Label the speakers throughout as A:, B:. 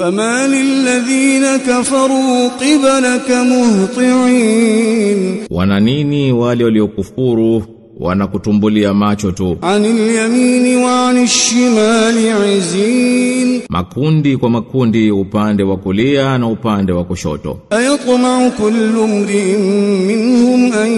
A: فما للذين كفروا قبلك مهطعين
B: Wana nini wale waliokufuru wanakutumbulia macho tu.
A: Anil yamini wa anishimali izin,
B: makundi kwa makundi, upande wa kulia na upande wa kushoto.
A: Ayatmau kullu mri'in minhum an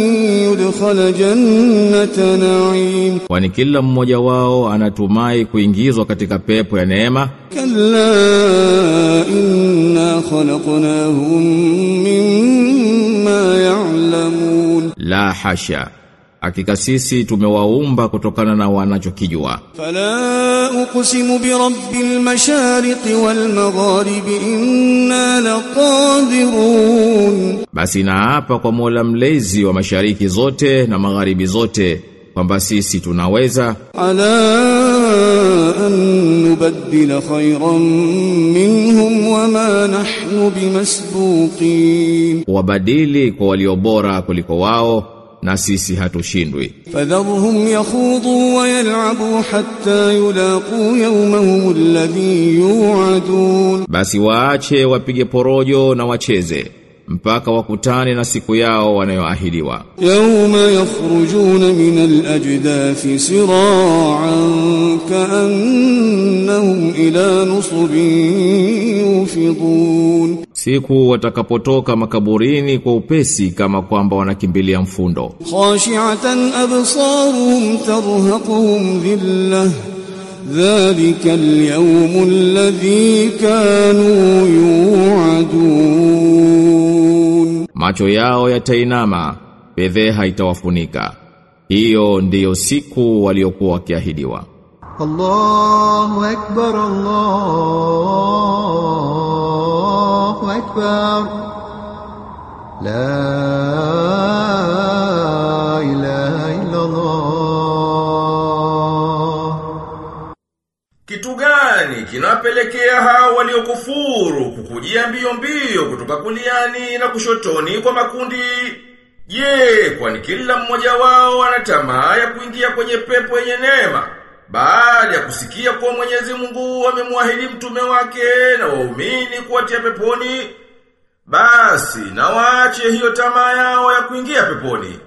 A: yudkhal jannata na'im,
B: kwani kila mmoja wao anatumai kuingizwa katika pepo ya neema.
A: Kalla inna khalaqnahum mimma ya'lamun,
B: la hasha Hakika sisi tumewaumba kutokana na wanachokijua.
A: Fala uqsimu bi rabbil mashariq wal magharibi inna laqadirun,
B: basi na hapa kwa Mola mlezi wa mashariki zote na magharibi zote kwamba sisi tunaweza.
A: Ala an nubaddila khayran minhum wama nahnu bimasbuqin,
B: wabadili kwa walio bora kuliko wao na sisi hatushindwi.
A: Fadharhum yakhudhu wa yal'abu hatta yulaqu yawmahum alladhi yu'adun,
B: basi waache wapige porojo na wacheze mpaka wakutane na siku yao wanayoahidiwa.
A: Yawma yakhrujuna min al-ajdathi sira'an ka'annahum ila nusbin yufidun
B: Siku watakapotoka makaburini kwa upesi kama kwamba wanakimbilia mfundo.
A: Khashi'atan absaruhum tarhaquhum dhillah dhalika alyawm alladhi kanu yu'adun,
B: macho yao yatainama, fedheha itawafunika. Hiyo ndiyo siku waliokuwa kiahidiwa
C: Allahu akbar Allah أكبر لا إله إلا الله
D: Kitu gani kinapelekea hao waliokufuru kukujia mbio mbio kutoka kuliani na kushotoni kwa makundi? Je, kwani kila mmoja wao ana tamaa ya kuingia kwenye pepo yenye neema? Baada ya kusikia kuwa Mwenyezi Mungu amemwahidi mtume wake na waumini kuwatia peponi, basi na waache hiyo tamaa yao ya kuingia peponi.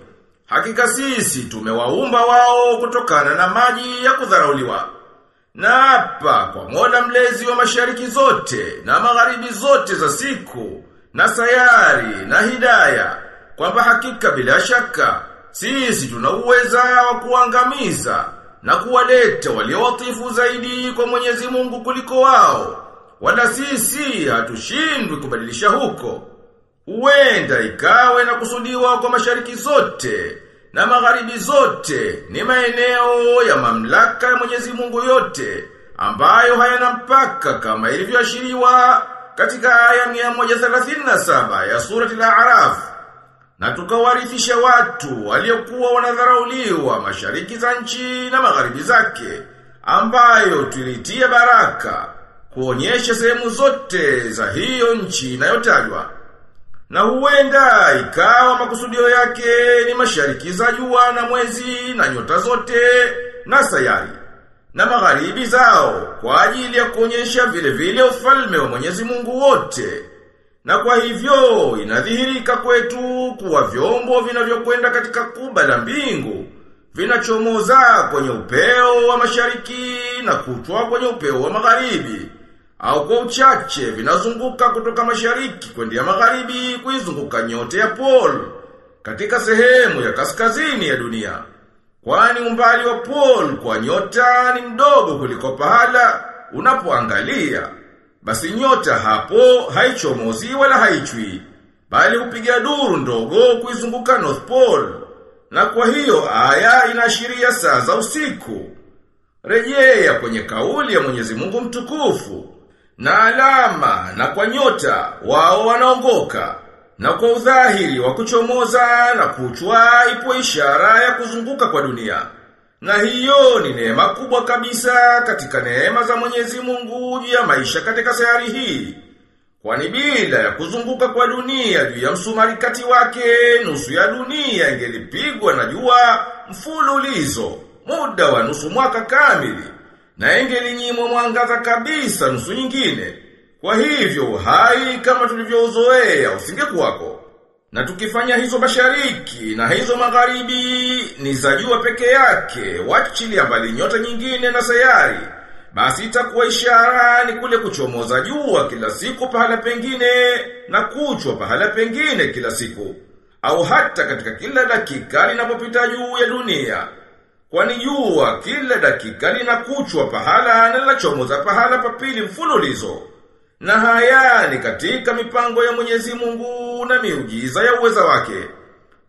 D: Hakika sisi tumewaumba wao kutokana na maji ya kudharauliwa. Na hapa kwa mola mlezi wa mashariki zote na magharibi zote za siku na sayari na hidaya kwamba hakika bila shaka sisi tuna uweza wa kuangamiza na kuwaleta walio watifu zaidi kwa Mwenyezi Mungu kuliko wao wala sisi hatushindwi kubadilisha huko. Huenda ikawe na kusudiwa kwa mashariki zote na magharibi zote. Ni maeneo ya mamlaka ya Mwenyezi Mungu yote ambayo hayana mpaka kama ilivyoashiriwa katika aya 137 ya surati al-A'raf. Na tukawarithisha watu waliokuwa wanadharauliwa mashariki za nchi na magharibi zake ambayo tulitia baraka kuonyesha sehemu zote za hiyo nchi inayotajwa na huenda ikawa makusudio yake ni mashariki za jua na mwezi na nyota zote na sayari na magharibi zao kwa ajili ya kuonyesha vile vile ufalme wa Mwenyezi Mungu wote. Na kwa hivyo inadhihirika kwetu kuwa vyombo vinavyokwenda katika kuba la mbingu vinachomoza kwenye upeo wa mashariki na kutwa kwenye upeo wa magharibi au kwa uchache vinazunguka kutoka mashariki kwenda magharibi kuizunguka nyote ya pole katika sehemu ya kaskazini ya dunia. Kwani umbali wa pole kwa nyota ni mdogo kuliko pahala unapoangalia. Basi nyota hapo haichomozi wala haichwi, bali hupiga duru ndogo kuizunguka North Pole. Na kwa hiyo aya inaashiria saa za usiku. Rejea kwenye kauli ya Mwenyezi Mungu mtukufu na alama na kwa nyota wao wanaongoka na kwa udhahiri wa kuchomoza na kuchwa ipo ishara ya kuzunguka kwa dunia. Na hiyo ni neema kubwa kabisa katika neema za Mwenyezi Mungu juu ya maisha katika sayari hii. Kwani bila ya kuzunguka kwa dunia juu ya msumari kati wake nusu ya dunia ingelipigwa na jua mfululizo muda wa nusu mwaka kamili na ingelinyimwa mwangaza kabisa nusu nyingine. Kwa hivyo hai kama tulivyouzoea usingekuwako. Na tukifanya hizo mashariki na hizo magharibi ni za jua peke yake, wachilia mbali nyota nyingine na sayari. Basi itakuwa ishara ni kule kuchomoza jua kila siku pahala pengine na kuchwa pahala pengine kila siku. Au hata katika kila dakika linapopita juu ya dunia. Kwani jua kila dakika linakuchwa pahala na linachomoza pahala papili mfululizo. Na haya ni katika mipango ya Mwenyezi Mungu na miujiza ya uweza wake.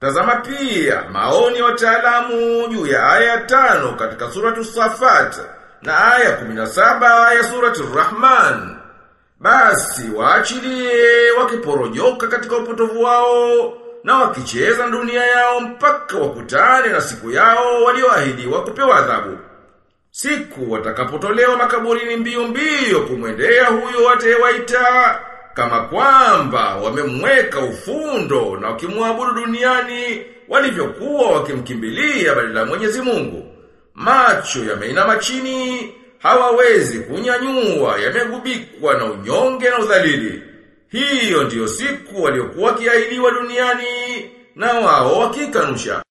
D: Tazama pia maoni ya wataalamu juu ya aya tano katika suratu Safat na aya 17 ya suratu Rahman. Basi waachilie wakiporojoka katika upotovu wao na wakicheza dunia yao mpaka wakutane na siku yao walioahidiwa kupewa adhabu. Siku watakapotolewa makaburini mbio mbio kumwendea huyo atewaita kama kwamba wamemweka ufundo na wakimwabudu duniani walivyokuwa wakimkimbilia badala Mwenyezi Mungu. Macho yameinama chini, hawawezi kunyanyua, yamegubikwa na unyonge na udhalili. Hiyo ndiyo siku waliokuwa wakiahidiwa duniani na wao wakikanusha.